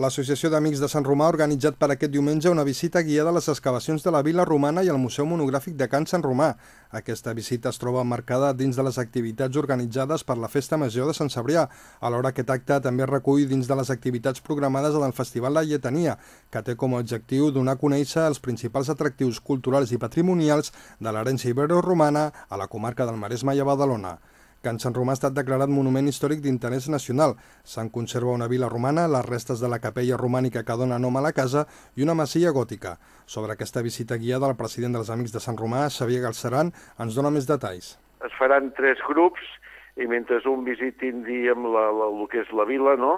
L'Associació d'Amics de Sant Romà ha organitzat per aquest diumenge una visita guiada a les excavacions de la Vila Romana i al Museu Monogràfic de Can Sant Romà. Aquesta visita es troba marcada dins de les activitats organitzades per la Festa Major de Sant Cebrià, alhora aquest acte també recull dins de les activitats programades en el Festival La Lletania, que té com a objectiu donar a conèixer els principals atractius culturals i patrimonials de l'herència ibero-romana a la comarca del Maresme i a Badalona. Can Sant Romà ha estat declarat Monument Històric d'Interès Nacional. Se'n conserva una vila romana, les restes de la capella romànica que dona nom a la casa i una masia gòtica. Sobre aquesta visita guiada, el president dels Amics de Sant Romà, Xavier Galceran, ens dona més detalls. Es faran tres grups i mentre un visitin, diem, la, la, el que és la vila, no?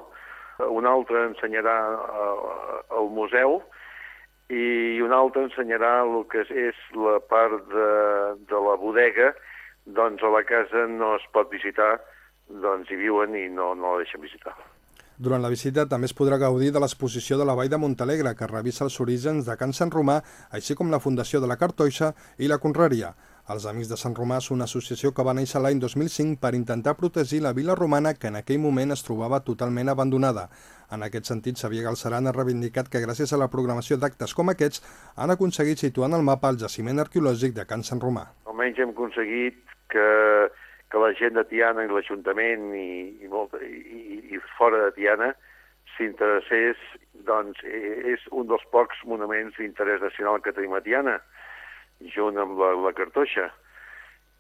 un altre ensenyarà uh, el museu i un altre ensenyarà el que és la part de, de la bodega doncs a la casa no es pot visitar, doncs hi viuen i no, no la deixen visitar. Durant la visita també es podrà gaudir de l'exposició de la Vall de Montalegre, que revisa els orígens de Can Sant Romà, així com la fundació de la Cartoixa i la Conreria. Els Amics de Sant Romà són una associació que va néixer l'any 2005 per intentar protegir la vila romana que en aquell moment es trobava totalment abandonada. En aquest sentit, Xavier Galceran ha reivindicat que gràcies a la programació d'actes com aquests han aconseguit situar en el mapa el jaciment arqueològic de Can Sant Romà. Almenys hem aconseguit que, que la gent de Tiana i l'Ajuntament i, i, i, i fora de Tiana s'interessés, doncs és un dels pocs monuments d'interès nacional que tenim a Tiana junt amb la, la cartoixa.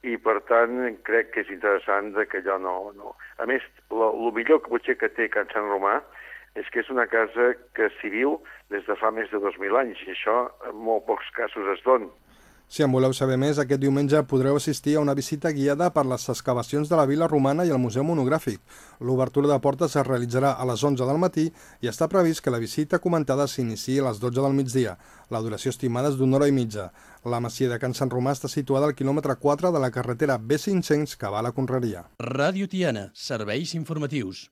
I, per tant, crec que és interessant que allò no... no. A més, el millor que potser que té Can Sant Romà és que és una casa que s'hi viu des de fa més de 2.000 anys, i això en molt pocs casos es dona. Si en voleu saber més, aquest diumenge podreu assistir a una visita guiada per les excavacions de la Vila Romana i el Museu Monogràfic. L'obertura de portes es realitzarà a les 11 del matí i està previst que la visita comentada s'iniciï a les 12 del migdia. La duració estimada és d'una hora i mitja. La masia de Can Sant Romà està situada al quilòmetre 4 de la carretera B500 que va a la Conreria. Ràdio Tiana, serveis informatius.